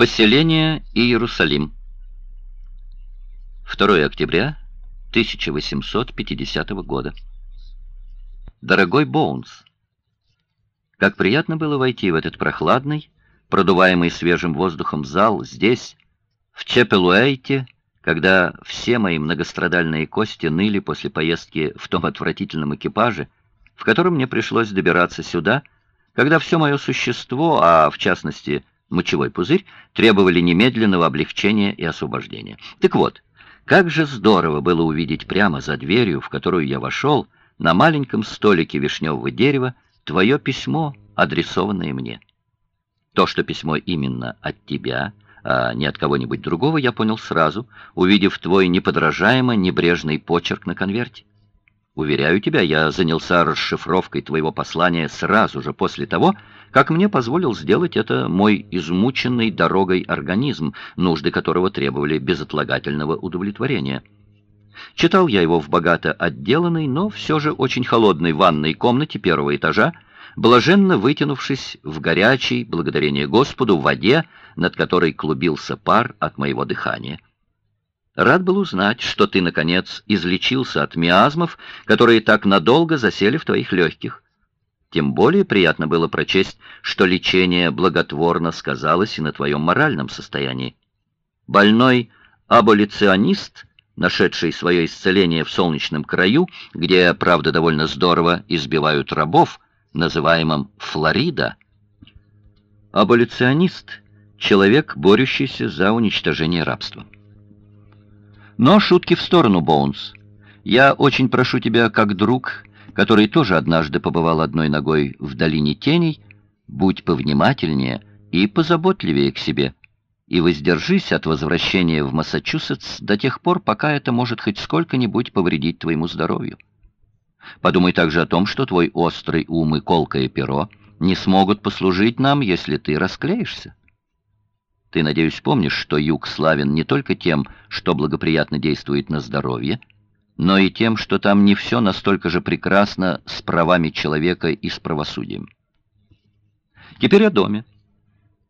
Поселение Иерусалим. 2 октября 1850 года. Дорогой Боунс, как приятно было войти в этот прохладный, продуваемый свежим воздухом зал здесь, в Чепелуэйте, когда все мои многострадальные кости ныли после поездки в том отвратительном экипаже, в котором мне пришлось добираться сюда, когда все мое существо, а в частности мочевой пузырь, требовали немедленного облегчения и освобождения. Так вот, как же здорово было увидеть прямо за дверью, в которую я вошел, на маленьком столике вишневого дерева, твое письмо, адресованное мне. То, что письмо именно от тебя, а не от кого-нибудь другого, я понял сразу, увидев твой неподражаемо небрежный почерк на конверте. Уверяю тебя, я занялся расшифровкой твоего послания сразу же после того, как мне позволил сделать это мой измученный дорогой организм, нужды которого требовали безотлагательного удовлетворения. Читал я его в богато отделанной, но все же очень холодной ванной комнате первого этажа, блаженно вытянувшись в горячей, благодарение Господу, воде, над которой клубился пар от моего дыхания. Рад был узнать, что ты, наконец, излечился от миазмов, которые так надолго засели в твоих легких. Тем более приятно было прочесть, что лечение благотворно сказалось и на твоем моральном состоянии. Больной аболиционист, нашедший свое исцеление в солнечном краю, где, правда, довольно здорово избивают рабов, называемом Флорида. Аболиционист — человек, борющийся за уничтожение рабства. Но шутки в сторону, Боунс. Я очень прошу тебя, как друг, который тоже однажды побывал одной ногой в долине теней, будь повнимательнее и позаботливее к себе, и воздержись от возвращения в Массачусетс до тех пор, пока это может хоть сколько-нибудь повредить твоему здоровью. Подумай также о том, что твой острый ум и колкое перо не смогут послужить нам, если ты расклеишься. Ты, надеюсь, помнишь, что юг славен не только тем, что благоприятно действует на здоровье, но и тем, что там не все настолько же прекрасно с правами человека и с правосудием. Теперь о доме.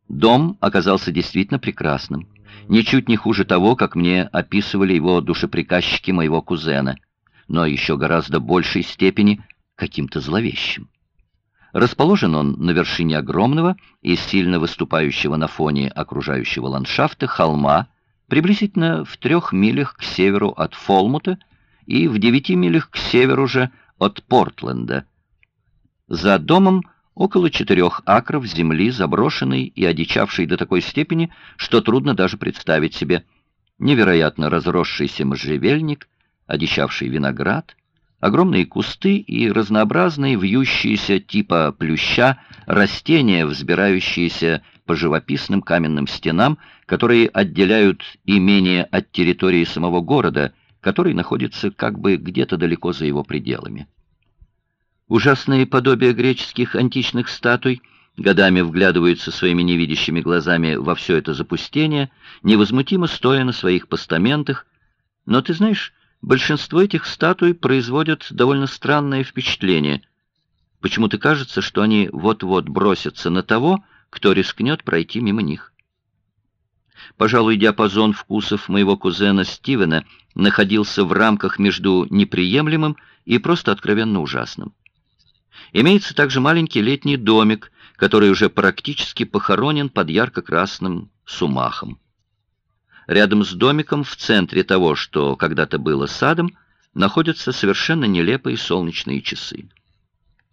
Дом оказался действительно прекрасным, ничуть не хуже того, как мне описывали его душеприказчики моего кузена, но еще гораздо большей степени каким-то зловещим. Расположен он на вершине огромного и сильно выступающего на фоне окружающего ландшафта холма, приблизительно в трех милях к северу от Фолмута и в девяти милях к северу же от Портленда. За домом около четырех акров земли, заброшенной и одичавшей до такой степени, что трудно даже представить себе. Невероятно разросшийся можжевельник, одичавший виноград, огромные кусты и разнообразные вьющиеся типа плюща растения, взбирающиеся по живописным каменным стенам, которые отделяют имение от территории самого города, который находится как бы где-то далеко за его пределами. Ужасные подобия греческих античных статуй годами вглядываются своими невидящими глазами во все это запустение, невозмутимо стоя на своих постаментах, но ты знаешь, Большинство этих статуй производят довольно странное впечатление. Почему-то кажется, что они вот-вот бросятся на того, кто рискнет пройти мимо них. Пожалуй, диапазон вкусов моего кузена Стивена находился в рамках между неприемлемым и просто откровенно ужасным. Имеется также маленький летний домик, который уже практически похоронен под ярко-красным сумахом. Рядом с домиком, в центре того, что когда-то было садом, находятся совершенно нелепые солнечные часы.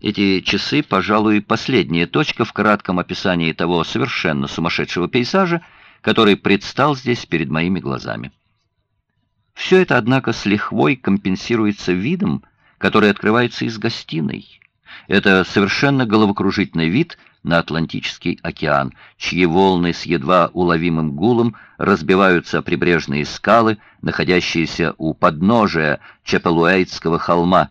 Эти часы, пожалуй, последняя точка в кратком описании того совершенно сумасшедшего пейзажа, который предстал здесь перед моими глазами. Все это, однако, с лихвой компенсируется видом, который открывается из гостиной. Это совершенно головокружительный вид на Атлантический океан, чьи волны с едва уловимым гулом разбиваются о прибрежные скалы, находящиеся у подножия Чапелуэйтского холма.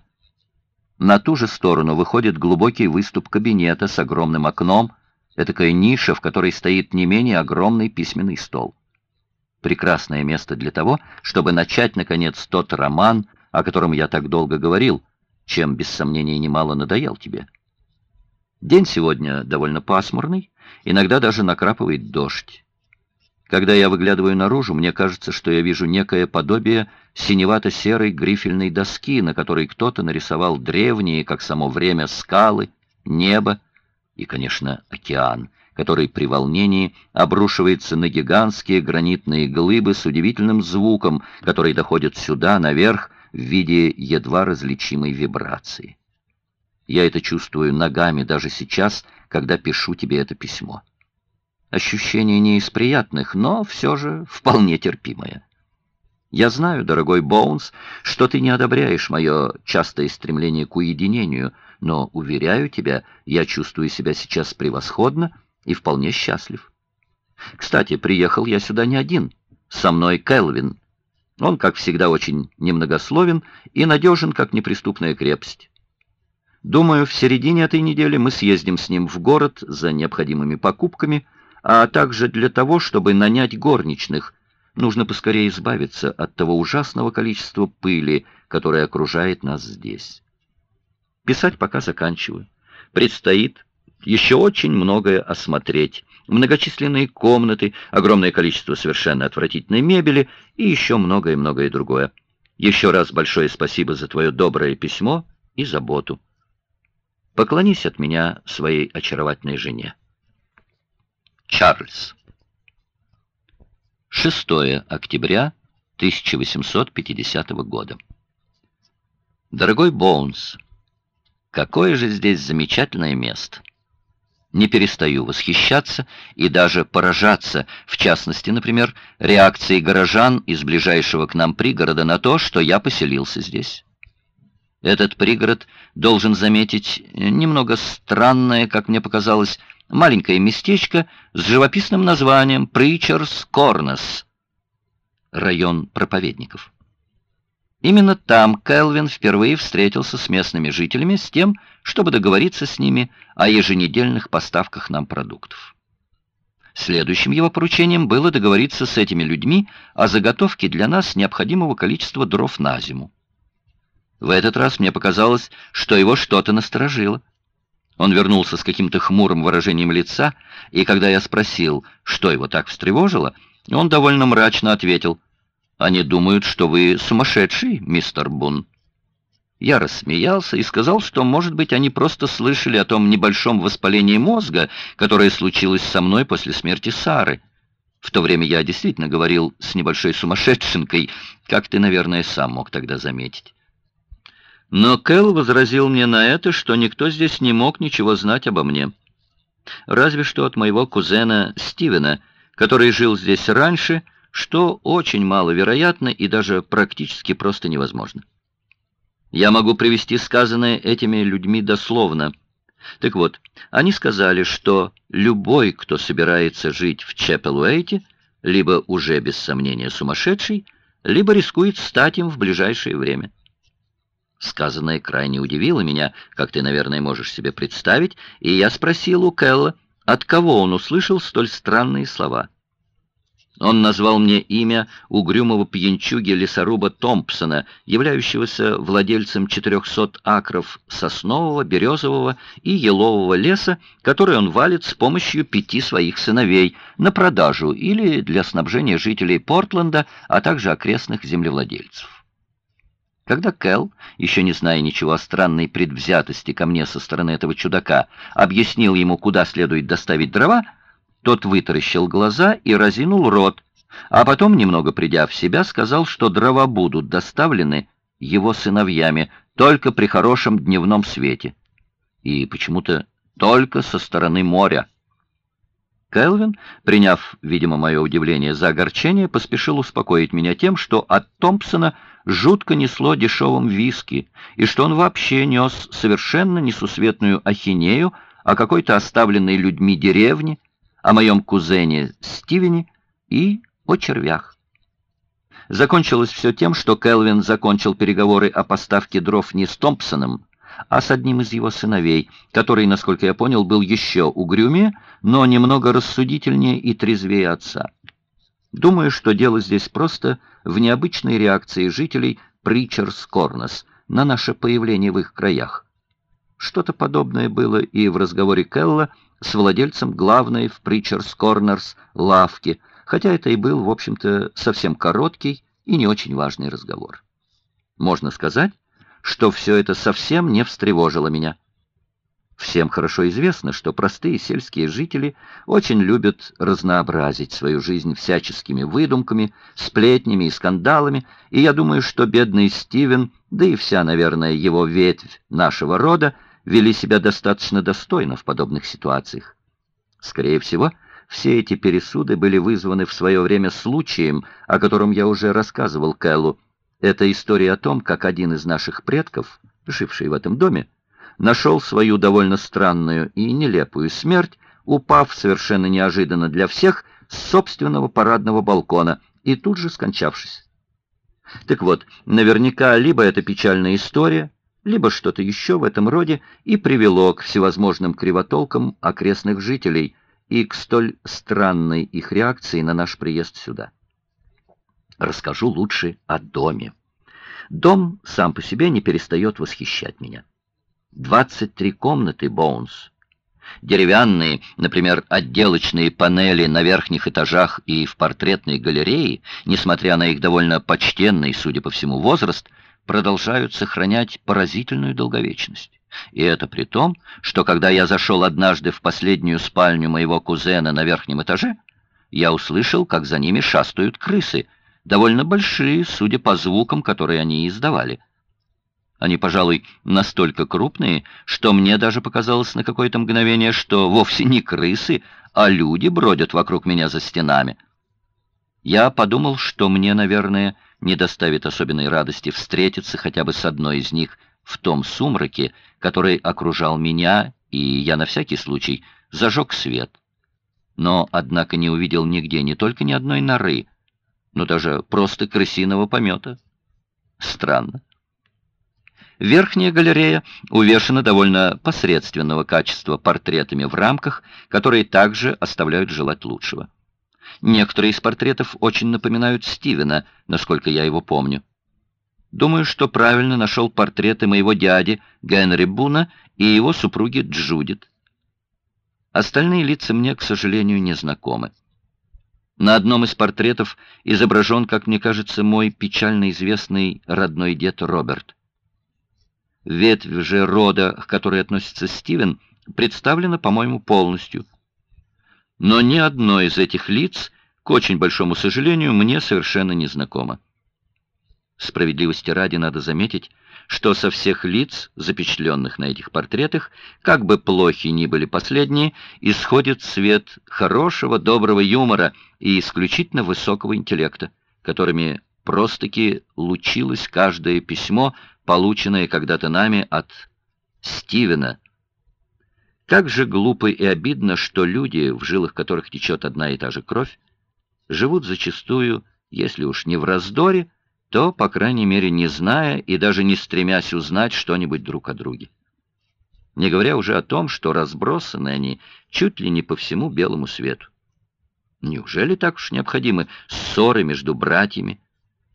На ту же сторону выходит глубокий выступ кабинета с огромным окном, этакая ниша, в которой стоит не менее огромный письменный стол. Прекрасное место для того, чтобы начать, наконец, тот роман, о котором я так долго говорил, чем, без сомнения, немало надоел тебе. День сегодня довольно пасмурный, иногда даже накрапывает дождь. Когда я выглядываю наружу, мне кажется, что я вижу некое подобие синевато-серой грифельной доски, на которой кто-то нарисовал древние, как само время, скалы, небо и, конечно, океан, который при волнении обрушивается на гигантские гранитные глыбы с удивительным звуком, который доходит сюда, наверх, в виде едва различимой вибрации. Я это чувствую ногами даже сейчас, когда пишу тебе это письмо. Ощущение не из приятных, но все же вполне терпимое. Я знаю, дорогой Боунс, что ты не одобряешь мое частое стремление к уединению, но, уверяю тебя, я чувствую себя сейчас превосходно и вполне счастлив. Кстати, приехал я сюда не один. Со мной Келвин. Он, как всегда, очень немногословен и надежен, как неприступная крепость. Думаю, в середине этой недели мы съездим с ним в город за необходимыми покупками, а также для того, чтобы нанять горничных. Нужно поскорее избавиться от того ужасного количества пыли, которое окружает нас здесь. Писать пока заканчиваю. Предстоит еще очень многое осмотреть. Многочисленные комнаты, огромное количество совершенно отвратительной мебели и еще многое-многое другое. Еще раз большое спасибо за твое доброе письмо и заботу. Поклонись от меня своей очаровательной жене. Чарльз. 6 октября 1850 года. Дорогой Боунс, какое же здесь замечательное место! Не перестаю восхищаться и даже поражаться, в частности, например, реакцией горожан из ближайшего к нам пригорода на то, что я поселился здесь. Этот пригород, должен заметить, немного странное, как мне показалось, маленькое местечко с живописным названием Причерс Корнес, район проповедников. Именно там Келвин впервые встретился с местными жителями с тем, чтобы договориться с ними о еженедельных поставках нам продуктов. Следующим его поручением было договориться с этими людьми о заготовке для нас необходимого количества дров на зиму. В этот раз мне показалось, что его что-то насторожило. Он вернулся с каким-то хмурым выражением лица, и когда я спросил, что его так встревожило, он довольно мрачно ответил, «Они думают, что вы сумасшедший, мистер Бун». Я рассмеялся и сказал, что, может быть, они просто слышали о том небольшом воспалении мозга, которое случилось со мной после смерти Сары. В то время я действительно говорил с небольшой сумасшедшенкой, как ты, наверное, сам мог тогда заметить. Но Кэл возразил мне на это, что никто здесь не мог ничего знать обо мне. Разве что от моего кузена Стивена, который жил здесь раньше, что очень маловероятно и даже практически просто невозможно. Я могу привести сказанное этими людьми дословно. Так вот, они сказали, что любой, кто собирается жить в Чепелуэйте, либо уже без сомнения сумасшедший, либо рискует стать им в ближайшее время. Сказанное крайне удивило меня, как ты, наверное, можешь себе представить, и я спросил у Кэлла, от кого он услышал столь странные слова. Он назвал мне имя угрюмого пьянчуги лесоруба Томпсона, являющегося владельцем 400 акров соснового, березового и елового леса, который он валит с помощью пяти своих сыновей на продажу или для снабжения жителей Портленда, а также окрестных землевладельцев. Когда Кэл, еще не зная ничего о странной предвзятости ко мне со стороны этого чудака, объяснил ему, куда следует доставить дрова, тот вытаращил глаза и разинул рот, а потом, немного придя в себя, сказал, что дрова будут доставлены его сыновьями только при хорошем дневном свете. И почему-то только со стороны моря. Келвин, приняв, видимо, мое удивление за огорчение, поспешил успокоить меня тем, что от Томпсона жутко несло дешевым виски, и что он вообще нес совершенно несусветную ахинею о какой-то оставленной людьми деревне, о моем кузене Стивене и о червях. Закончилось все тем, что Келвин закончил переговоры о поставке дров не с Томпсоном, а с одним из его сыновей, который, насколько я понял, был еще угрюмее, но немного рассудительнее и трезвее отца. Думаю, что дело здесь просто в необычной реакции жителей Причерс-Корнес на наше появление в их краях. Что-то подобное было и в разговоре Келла с владельцем главной в Причерс-Корнерс лавки, хотя это и был, в общем-то, совсем короткий и не очень важный разговор. Можно сказать, что все это совсем не встревожило меня. Всем хорошо известно, что простые сельские жители очень любят разнообразить свою жизнь всяческими выдумками, сплетнями и скандалами, и я думаю, что бедный Стивен, да и вся, наверное, его ветвь нашего рода, вели себя достаточно достойно в подобных ситуациях. Скорее всего, все эти пересуды были вызваны в свое время случаем, о котором я уже рассказывал Кэллу. Это история о том, как один из наших предков, живший в этом доме, нашел свою довольно странную и нелепую смерть, упав совершенно неожиданно для всех с собственного парадного балкона и тут же скончавшись. Так вот, наверняка либо это печальная история, либо что-то еще в этом роде и привело к всевозможным кривотолкам окрестных жителей и к столь странной их реакции на наш приезд сюда. Расскажу лучше о доме. Дом сам по себе не перестает восхищать меня. 23 комнаты Боунс. Деревянные, например, отделочные панели на верхних этажах и в портретной галерее, несмотря на их довольно почтенный, судя по всему, возраст, продолжают сохранять поразительную долговечность. И это при том, что когда я зашел однажды в последнюю спальню моего кузена на верхнем этаже, я услышал, как за ними шастают крысы, довольно большие, судя по звукам, которые они издавали. Они, пожалуй, настолько крупные, что мне даже показалось на какое-то мгновение, что вовсе не крысы, а люди бродят вокруг меня за стенами. Я подумал, что мне, наверное, не доставит особенной радости встретиться хотя бы с одной из них в том сумраке, который окружал меня, и я на всякий случай зажег свет. Но, однако, не увидел нигде не только ни одной норы, но даже просто крысиного помета. Странно. Верхняя галерея увешана довольно посредственного качества портретами в рамках, которые также оставляют желать лучшего. Некоторые из портретов очень напоминают Стивена, насколько я его помню. Думаю, что правильно нашел портреты моего дяди Генри Буна и его супруги Джудит. Остальные лица мне, к сожалению, не знакомы. На одном из портретов изображен, как мне кажется, мой печально известный родной дед Роберт. Ветвь же рода, к которой относится Стивен, представлена, по-моему, полностью. Но ни одно из этих лиц, к очень большому сожалению, мне совершенно не знакомо. Справедливости ради надо заметить, что со всех лиц, запечатленных на этих портретах, как бы плохи ни были последние, исходит свет хорошего, доброго юмора и исключительно высокого интеллекта, которыми просто-таки лучилось каждое письмо, полученное когда-то нами от Стивена. Как же глупо и обидно, что люди, в жилах которых течет одна и та же кровь, живут зачастую, если уж не в раздоре, то, по крайней мере, не зная и даже не стремясь узнать что-нибудь друг о друге. Не говоря уже о том, что разбросаны они чуть ли не по всему белому свету. Неужели так уж необходимы ссоры между братьями,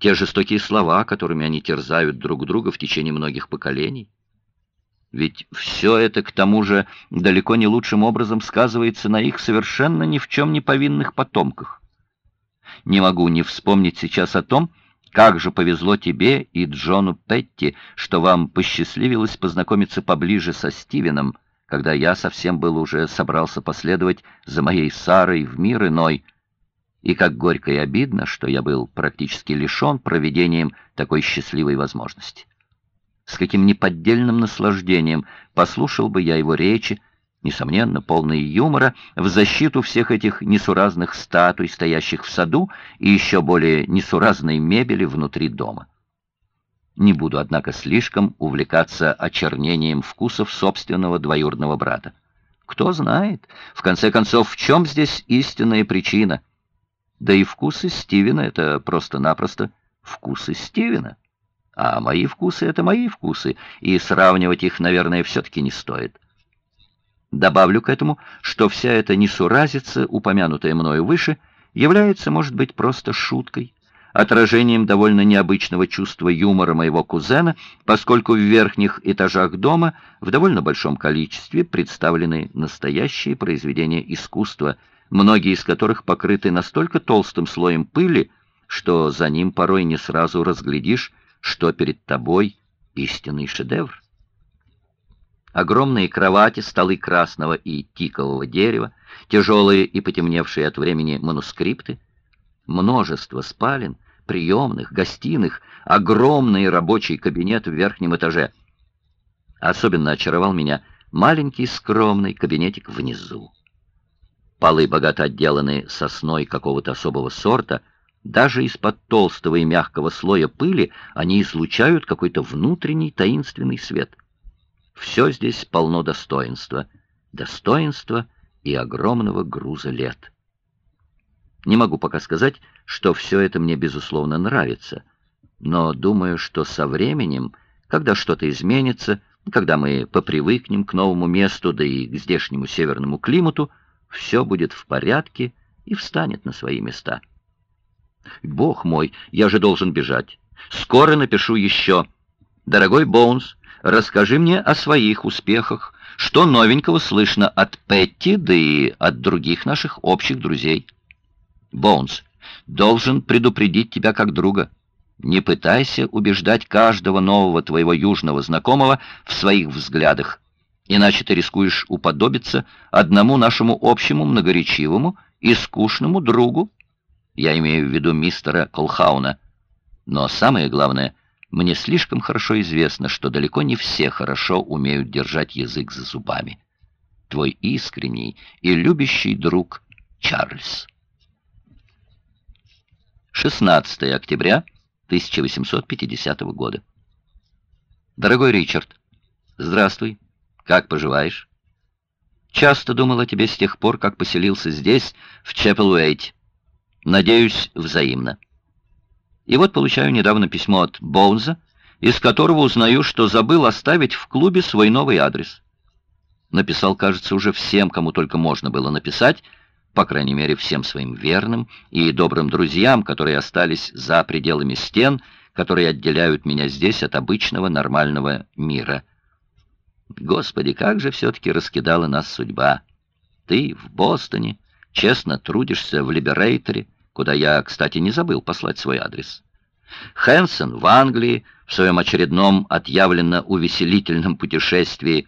те жестокие слова, которыми они терзают друг друга в течение многих поколений. Ведь все это, к тому же, далеко не лучшим образом сказывается на их совершенно ни в чем не повинных потомках. Не могу не вспомнить сейчас о том, как же повезло тебе и Джону Петти, что вам посчастливилось познакомиться поближе со Стивеном, когда я совсем был уже собрался последовать за моей Сарой в мир иной, и как горько и обидно, что я был практически лишен проведением такой счастливой возможности. С каким неподдельным наслаждением послушал бы я его речи, несомненно, полные юмора, в защиту всех этих несуразных статуй, стоящих в саду, и еще более несуразной мебели внутри дома. Не буду, однако, слишком увлекаться очернением вкусов собственного двоюродного брата. Кто знает, в конце концов, в чем здесь истинная причина — да и вкусы Стивена — это просто-напросто вкусы Стивена. А мои вкусы — это мои вкусы, и сравнивать их, наверное, все-таки не стоит. Добавлю к этому, что вся эта несуразица, упомянутая мною выше, является, может быть, просто шуткой, отражением довольно необычного чувства юмора моего кузена, поскольку в верхних этажах дома в довольно большом количестве представлены настоящие произведения искусства — многие из которых покрыты настолько толстым слоем пыли, что за ним порой не сразу разглядишь, что перед тобой истинный шедевр. Огромные кровати, столы красного и тикового дерева, тяжелые и потемневшие от времени манускрипты, множество спален, приемных, гостиных, огромный рабочий кабинет в верхнем этаже. Особенно очаровал меня маленький скромный кабинетик внизу. Полы богато отделаны сосной какого-то особого сорта, даже из-под толстого и мягкого слоя пыли они излучают какой-то внутренний таинственный свет. Все здесь полно достоинства, достоинства и огромного груза лет. Не могу пока сказать, что все это мне, безусловно, нравится, но думаю, что со временем, когда что-то изменится, когда мы попривыкнем к новому месту, да и к здешнему северному климату, все будет в порядке и встанет на свои места. Бог мой, я же должен бежать. Скоро напишу еще. Дорогой Боунс, расскажи мне о своих успехах, что новенького слышно от Петти, да и от других наших общих друзей. Боунс, должен предупредить тебя как друга. Не пытайся убеждать каждого нового твоего южного знакомого в своих взглядах, иначе ты рискуешь уподобиться одному нашему общему многоречивому и скучному другу. Я имею в виду мистера Колхауна. Но самое главное, мне слишком хорошо известно, что далеко не все хорошо умеют держать язык за зубами. Твой искренний и любящий друг Чарльз. 16 октября 1850 года. Дорогой Ричард, здравствуй. Как поживаешь? Часто думал о тебе с тех пор, как поселился здесь, в Чепелуэйт. Надеюсь, взаимно. И вот получаю недавно письмо от Боунза, из которого узнаю, что забыл оставить в клубе свой новый адрес. Написал, кажется, уже всем, кому только можно было написать, по крайней мере, всем своим верным и добрым друзьям, которые остались за пределами стен, которые отделяют меня здесь от обычного нормального мира. Господи, как же все-таки раскидала нас судьба. Ты в Бостоне, честно трудишься в Либерейторе, куда я, кстати, не забыл послать свой адрес. Хэнсон в Англии, в своем очередном отъявленно-увеселительном путешествии,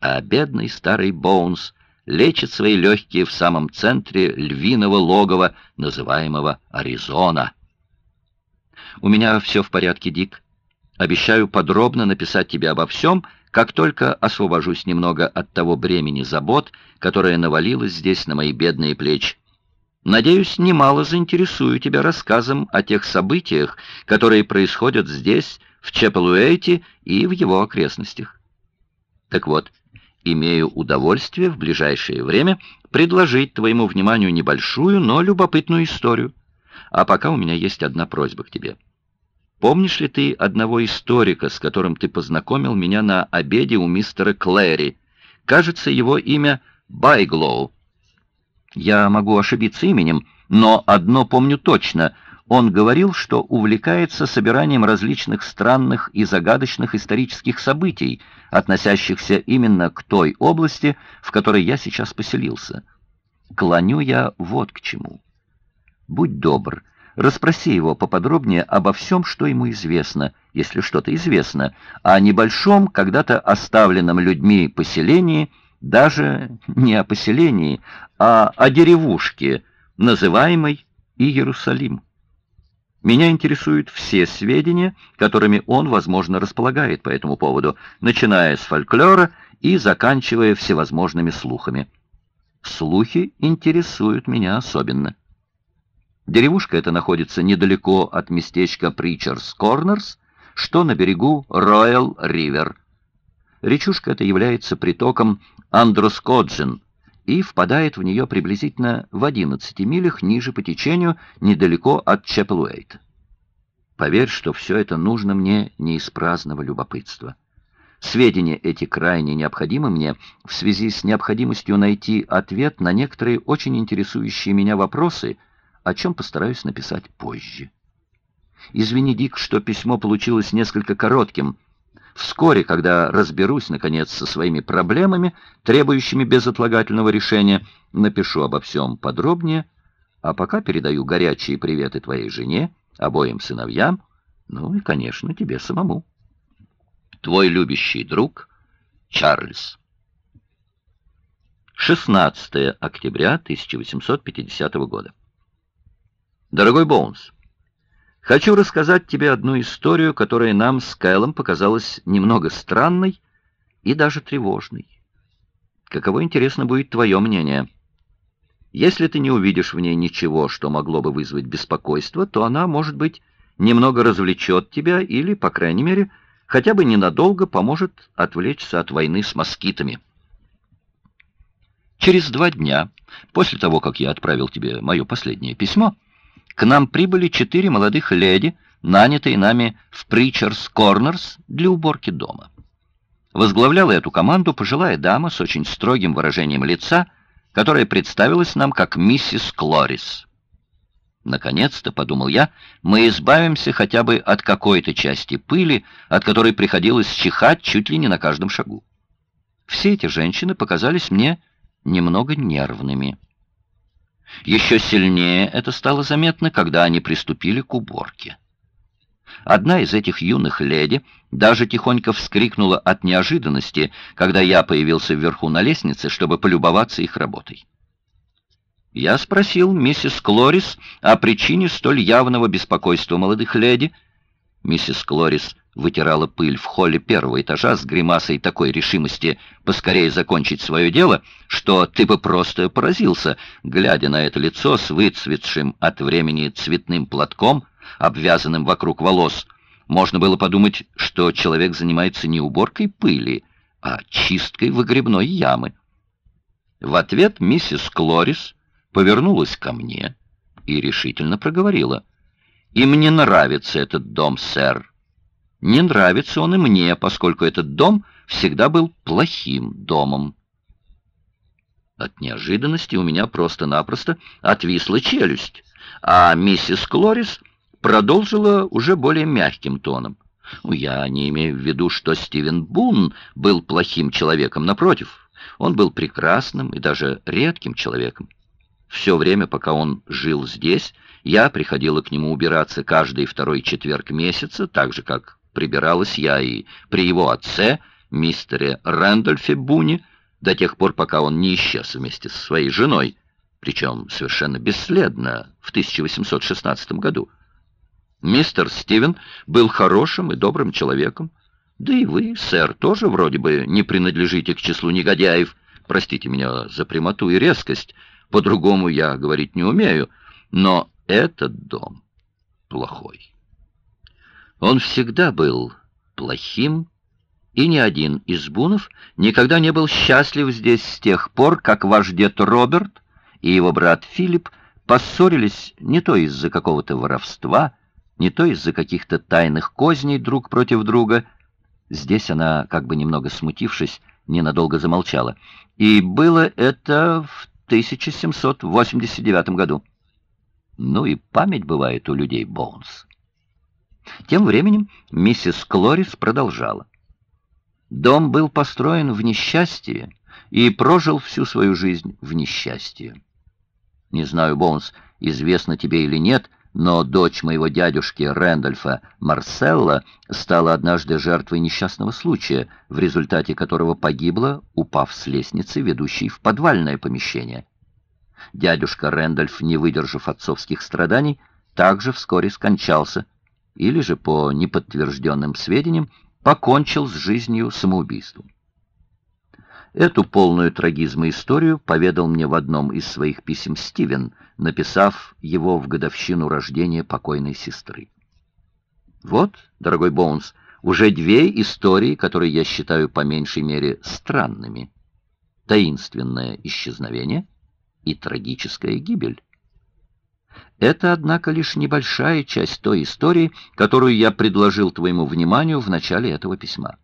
а бедный старый Боунс лечит свои легкие в самом центре львиного логова, называемого Аризона. У меня все в порядке, Дик. Обещаю подробно написать тебе обо всем, как только освобожусь немного от того бремени забот, которое навалилось здесь на мои бедные плечи. Надеюсь, немало заинтересую тебя рассказом о тех событиях, которые происходят здесь, в Чепелуэйте и в его окрестностях. Так вот, имею удовольствие в ближайшее время предложить твоему вниманию небольшую, но любопытную историю. А пока у меня есть одна просьба к тебе. Помнишь ли ты одного историка, с которым ты познакомил меня на обеде у мистера Клэри? Кажется, его имя Байглоу. Я могу ошибиться именем, но одно помню точно — он говорил, что увлекается собиранием различных странных и загадочных исторических событий, относящихся именно к той области, в которой я сейчас поселился. Клоню я вот к чему. Будь добр, расспроси его поподробнее обо всем, что ему известно, если что-то известно, о небольшом, когда-то оставленном людьми поселении, даже не о поселении, а о деревушке, называемой Иерусалим. Меня интересуют все сведения, которыми он, возможно, располагает по этому поводу, начиная с фольклора и заканчивая всевозможными слухами. Слухи интересуют меня особенно. Деревушка эта находится недалеко от местечка Причерс Корнерс, что на берегу Роял Ривер. Речушка эта является притоком Андроскоджин, и впадает в нее приблизительно в 11 милях ниже по течению, недалеко от Чепелуэйт. Поверь, что все это нужно мне не из праздного любопытства. Сведения эти крайне необходимы мне в связи с необходимостью найти ответ на некоторые очень интересующие меня вопросы, о чем постараюсь написать позже. Извини, Дик, что письмо получилось несколько коротким, Вскоре, когда разберусь, наконец, со своими проблемами, требующими безотлагательного решения, напишу обо всем подробнее, а пока передаю горячие приветы твоей жене, обоим сыновьям, ну и, конечно, тебе самому. Твой любящий друг Чарльз. 16 октября 1850 года. Дорогой Боунс, хочу рассказать тебе одну историю, которая нам с Кайлом показалась немного странной и даже тревожной. Каково, интересно, будет твое мнение? Если ты не увидишь в ней ничего, что могло бы вызвать беспокойство, то она, может быть, немного развлечет тебя или, по крайней мере, хотя бы ненадолго поможет отвлечься от войны с москитами. Через два дня, после того, как я отправил тебе мое последнее письмо, к нам прибыли четыре молодых леди, нанятые нами в Preacher's Corners для уборки дома. Возглавляла эту команду пожилая дама с очень строгим выражением лица, которая представилась нам как миссис Клорис. Наконец-то, подумал я, мы избавимся хотя бы от какой-то части пыли, от которой приходилось чихать чуть ли не на каждом шагу. Все эти женщины показались мне немного нервными. Еще сильнее это стало заметно, когда они приступили к уборке. Одна из этих юных леди даже тихонько вскрикнула от неожиданности, когда я появился вверху на лестнице, чтобы полюбоваться их работой. Я спросил миссис Клорис о причине столь явного беспокойства молодых леди. Миссис Клорис вытирала пыль в холле первого этажа с гримасой такой решимости поскорее закончить свое дело, что ты бы просто поразился, глядя на это лицо с выцветшим от времени цветным платком, обвязанным вокруг волос. Можно было подумать, что человек занимается не уборкой пыли, а чисткой выгребной ямы. В ответ миссис Клорис повернулась ко мне и решительно проговорила. «Им не нравится этот дом, сэр. Не нравится он и мне, поскольку этот дом всегда был плохим домом». От неожиданности у меня просто-напросто отвисла челюсть, а миссис Клорис продолжила уже более мягким тоном. «Я не имею в виду, что Стивен Бун был плохим человеком, напротив». Он был прекрасным и даже редким человеком. Все время, пока он жил здесь, я приходила к нему убираться каждый второй четверг месяца, так же, как прибиралась я и при его отце, мистере Рэндольфе Буни, до тех пор, пока он не исчез вместе со своей женой, причем совершенно бесследно в 1816 году. Мистер Стивен был хорошим и добрым человеком, да и вы, сэр, тоже вроде бы не принадлежите к числу негодяев, простите меня за прямоту и резкость, по-другому я говорить не умею, но этот дом плохой. Он всегда был плохим, и ни один из Бунов никогда не был счастлив здесь с тех пор, как ваш дед Роберт и его брат Филипп поссорились не то из-за какого-то воровства, не то из-за каких-то тайных козней друг против друга. Здесь она, как бы немного смутившись, ненадолго замолчала. И было это в 1789 году. Ну и память бывает у людей, Боунс. Тем временем миссис Клорис продолжала. Дом был построен в несчастье и прожил всю свою жизнь в несчастье. Не знаю, Боунс, известно тебе или нет, но дочь моего дядюшки Рэндольфа Марселла стала однажды жертвой несчастного случая, в результате которого погибла, упав с лестницы, ведущей в подвальное помещение. Дядюшка Рэндольф, не выдержав отцовских страданий, также вскоре скончался, или же, по неподтвержденным сведениям, покончил с жизнью самоубийством. Эту полную трагизма историю поведал мне в одном из своих писем Стивен, написав его в годовщину рождения покойной сестры. Вот, дорогой Боунс, уже две истории, которые я считаю по меньшей мере странными. Таинственное исчезновение и трагическая гибель. Это, однако, лишь небольшая часть той истории, которую я предложил твоему вниманию в начале этого письма.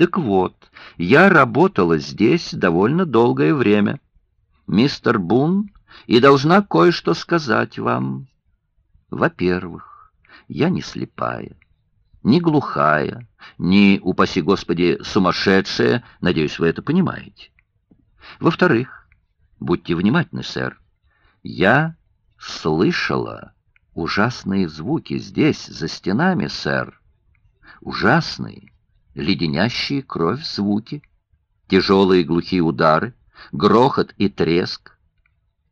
Так вот, я работала здесь довольно долгое время, мистер Бун, и должна кое-что сказать вам. Во-первых, я не слепая. не глухая, не, упаси Господи, сумасшедшая, надеюсь, вы это понимаете. Во-вторых, будьте внимательны, сэр, я слышала ужасные звуки здесь, за стенами, сэр. Ужасные, леденящие кровь звуки, тяжелые глухие удары, грохот и треск.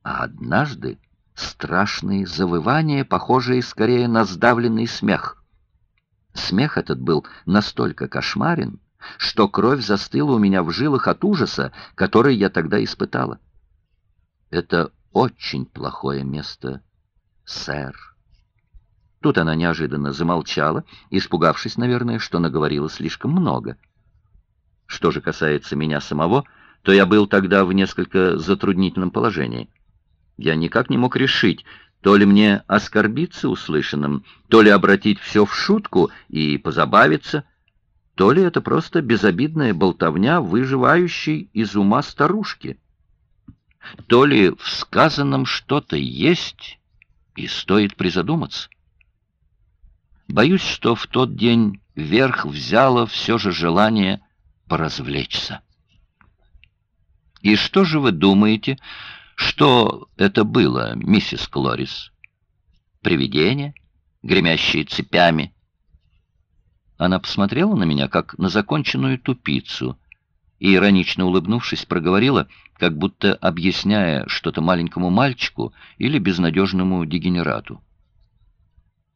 А однажды страшные завывания, похожие скорее на сдавленный смех. Смех этот был настолько кошмарен, что кровь застыла у меня в жилах от ужаса, который я тогда испытала. Это очень плохое место, сэр. Тут она неожиданно замолчала, испугавшись, наверное, что наговорила слишком много. Что же касается меня самого, то я был тогда в несколько затруднительном положении. Я никак не мог решить, то ли мне оскорбиться услышанным, то ли обратить все в шутку и позабавиться, то ли это просто безобидная болтовня, выживающей из ума старушки, то ли в сказанном что-то есть, и стоит призадуматься. Боюсь, что в тот день верх взяло все же желание поразвлечься. И что же вы думаете, что это было, миссис Клорис? Привидение, гремящие цепями? Она посмотрела на меня, как на законченную тупицу, и, иронично улыбнувшись, проговорила, как будто объясняя что-то маленькому мальчику или безнадежному дегенерату.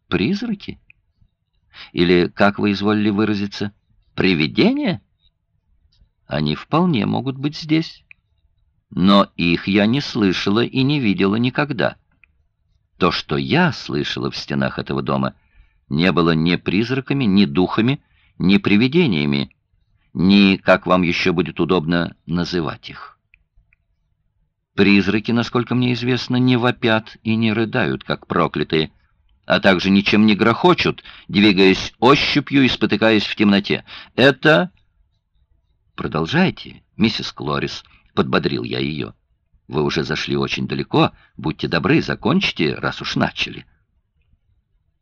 «Призраки? Или, как вы изволили выразиться, привидения? Они вполне могут быть здесь» но их я не слышала и не видела никогда. То, что я слышала в стенах этого дома, не было ни призраками, ни духами, ни привидениями, ни, как вам еще будет удобно называть их. Призраки, насколько мне известно, не вопят и не рыдают, как проклятые, а также ничем не грохочут, двигаясь ощупью и спотыкаясь в темноте. Это... Продолжайте, миссис Клорис, —— подбодрил я ее. «Вы уже зашли очень далеко. Будьте добры, закончите, раз уж начали».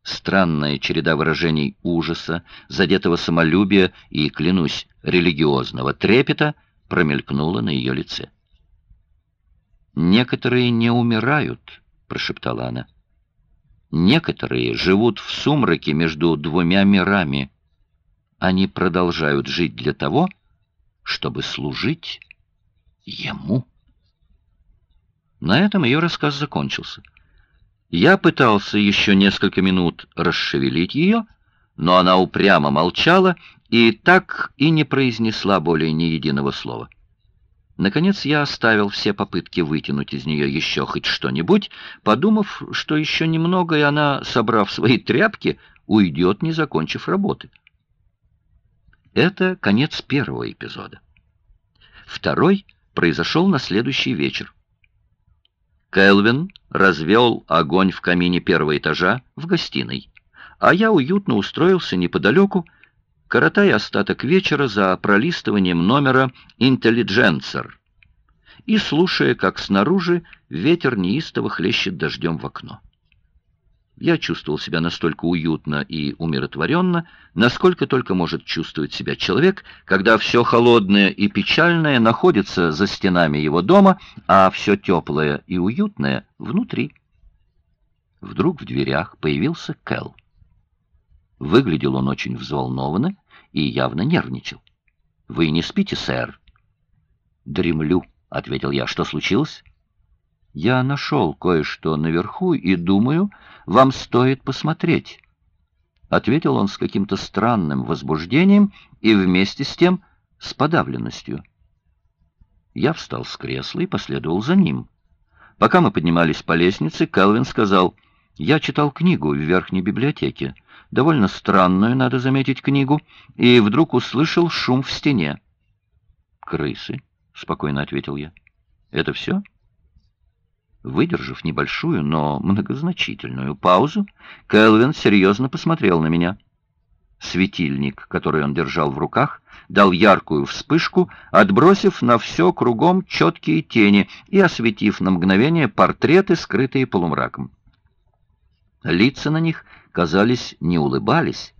Странная череда выражений ужаса, задетого самолюбия и, клянусь, религиозного трепета промелькнула на ее лице. «Некоторые не умирают», — прошептала она. «Некоторые живут в сумраке между двумя мирами. Они продолжают жить для того, чтобы служить ему. На этом ее рассказ закончился. Я пытался еще несколько минут расшевелить ее, но она упрямо молчала и так и не произнесла более ни единого слова. Наконец я оставил все попытки вытянуть из нее еще хоть что-нибудь, подумав, что еще немного, и она, собрав свои тряпки, уйдет, не закончив работы. Это конец первого эпизода. Второй — произошел на следующий вечер. Кэлвин развел огонь в камине первого этажа в гостиной, а я уютно устроился неподалеку, коротая остаток вечера за пролистыванием номера «Интеллидженсер» и слушая, как снаружи ветер неистово хлещет дождем в окно. Я чувствовал себя настолько уютно и умиротворенно, насколько только может чувствовать себя человек, когда все холодное и печальное находится за стенами его дома, а все теплое и уютное внутри. Вдруг в дверях появился Кэл. Выглядел он очень взволнованно и явно нервничал. «Вы не спите, сэр?» «Дремлю», — ответил я. «Что случилось?» «Я нашел кое-что наверху и думаю...» вам стоит посмотреть», — ответил он с каким-то странным возбуждением и вместе с тем с подавленностью. Я встал с кресла и последовал за ним. Пока мы поднимались по лестнице, Кэлвин сказал, «Я читал книгу в верхней библиотеке, довольно странную, надо заметить, книгу, и вдруг услышал шум в стене». «Крысы», — спокойно ответил я. «Это все?» Выдержав небольшую, но многозначительную паузу, Кэлвин серьезно посмотрел на меня. Светильник, который он держал в руках, дал яркую вспышку, отбросив на все кругом четкие тени и осветив на мгновение портреты, скрытые полумраком. Лица на них, казались, не улыбались,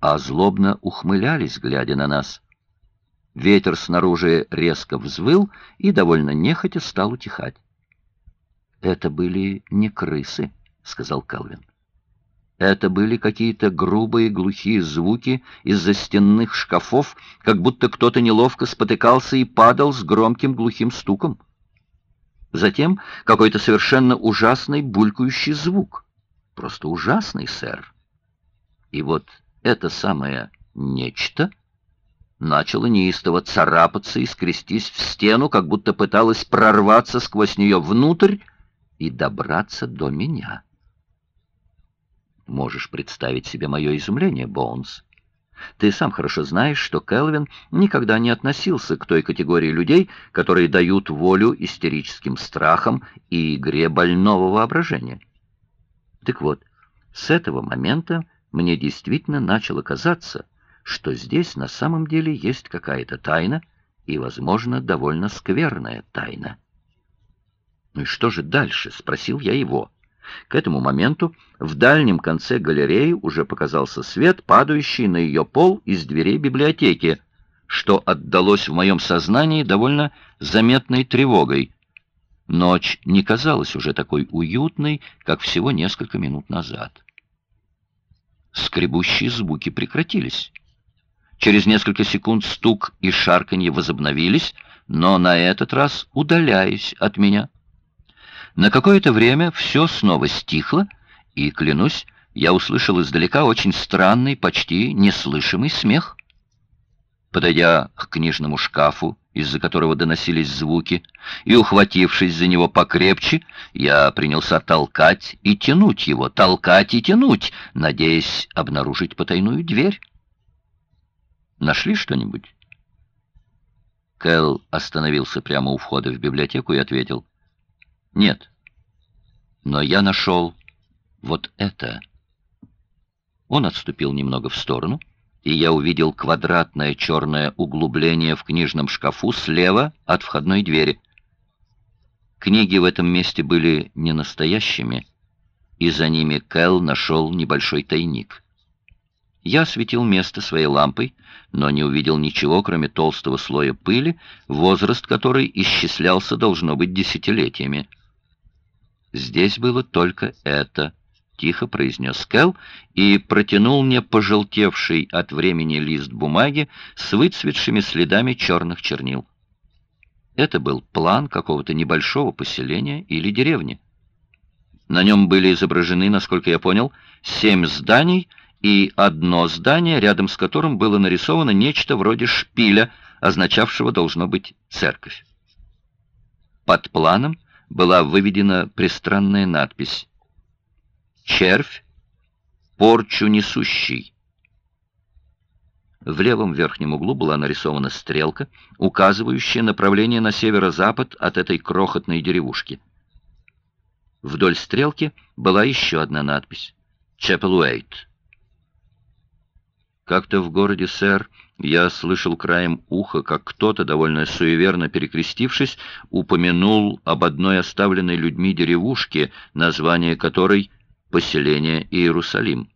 а злобно ухмылялись, глядя на нас. Ветер снаружи резко взвыл и довольно нехотя стал утихать. «Это были не крысы», — сказал Калвин. Это были какие-то грубые глухие звуки из-за стенных шкафов, как будто кто-то неловко спотыкался и падал с громким глухим стуком. Затем какой-то совершенно ужасный булькающий звук. Просто ужасный, сэр. И вот это самое «нечто» начало неистово царапаться и скрестись в стену, как будто пыталось прорваться сквозь нее внутрь и добраться до меня. Можешь представить себе мое изумление, Боунс. Ты сам хорошо знаешь, что Келвин никогда не относился к той категории людей, которые дают волю истерическим страхам и игре больного воображения. Так вот, с этого момента мне действительно начало казаться, что здесь на самом деле есть какая-то тайна, и, возможно, довольно скверная тайна. «Ну и что же дальше?» — спросил я его. К этому моменту в дальнем конце галереи уже показался свет, падающий на ее пол из дверей библиотеки, что отдалось в моем сознании довольно заметной тревогой. Ночь не казалась уже такой уютной, как всего несколько минут назад. Скребущие звуки прекратились. Через несколько секунд стук и шарканье возобновились, но на этот раз удаляясь от меня. На какое-то время все снова стихло, и, клянусь, я услышал издалека очень странный, почти неслышимый смех. Подойдя к книжному шкафу, из-за которого доносились звуки, и, ухватившись за него покрепче, я принялся толкать и тянуть его, толкать и тянуть, надеясь обнаружить потайную дверь. Нашли что-нибудь? Кэл остановился прямо у входа в библиотеку и ответил — нет. Но я нашел вот это. Он отступил немного в сторону, и я увидел квадратное черное углубление в книжном шкафу слева от входной двери. Книги в этом месте были не настоящими, и за ними Кэл нашел небольшой тайник. Я осветил место своей лампой, но не увидел ничего, кроме толстого слоя пыли, возраст которой исчислялся, должно быть, десятилетиями. Здесь было только это, тихо произнес Кэл и протянул мне пожелтевший от времени лист бумаги с выцветшими следами черных чернил. Это был план какого-то небольшого поселения или деревни. На нем были изображены, насколько я понял, семь зданий и одно здание, рядом с которым было нарисовано нечто вроде шпиля, означавшего, должно быть, церковь. Под планом была выведена пристранная надпись «Червь, порчу несущий». В левом верхнем углу была нарисована стрелка, указывающая направление на северо-запад от этой крохотной деревушки. Вдоль стрелки была еще одна надпись «Чапелуэйт». Как-то в городе, сэр, я слышал краем уха, как кто-то, довольно суеверно перекрестившись, упомянул об одной оставленной людьми деревушке, название которой «Поселение Иерусалим».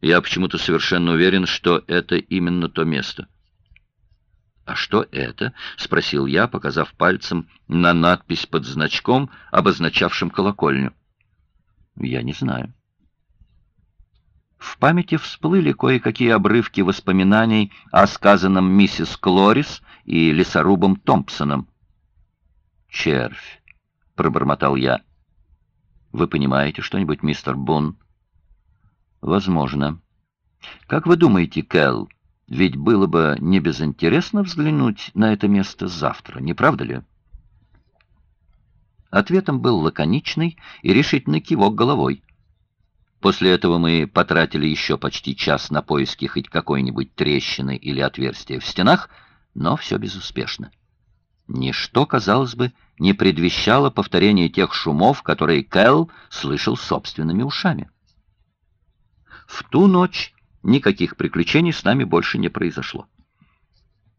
Я почему-то совершенно уверен, что это именно то место. «А что это?» — спросил я, показав пальцем на надпись под значком, обозначавшим колокольню. «Я не знаю». В памяти всплыли кое-какие обрывки воспоминаний о сказанном миссис Клорис и лесорубом Томпсоном. «Червь», — пробормотал я. «Вы понимаете что-нибудь, мистер Бун?» «Возможно. Как вы думаете, Кэл, ведь было бы не безинтересно взглянуть на это место завтра, не правда ли?» Ответом был лаконичный и решительный кивок головой. После этого мы потратили еще почти час на поиски хоть какой-нибудь трещины или отверстия в стенах, но все безуспешно. Ничто, казалось бы, не предвещало повторения тех шумов, которые Кэл слышал собственными ушами. В ту ночь никаких приключений с нами больше не произошло.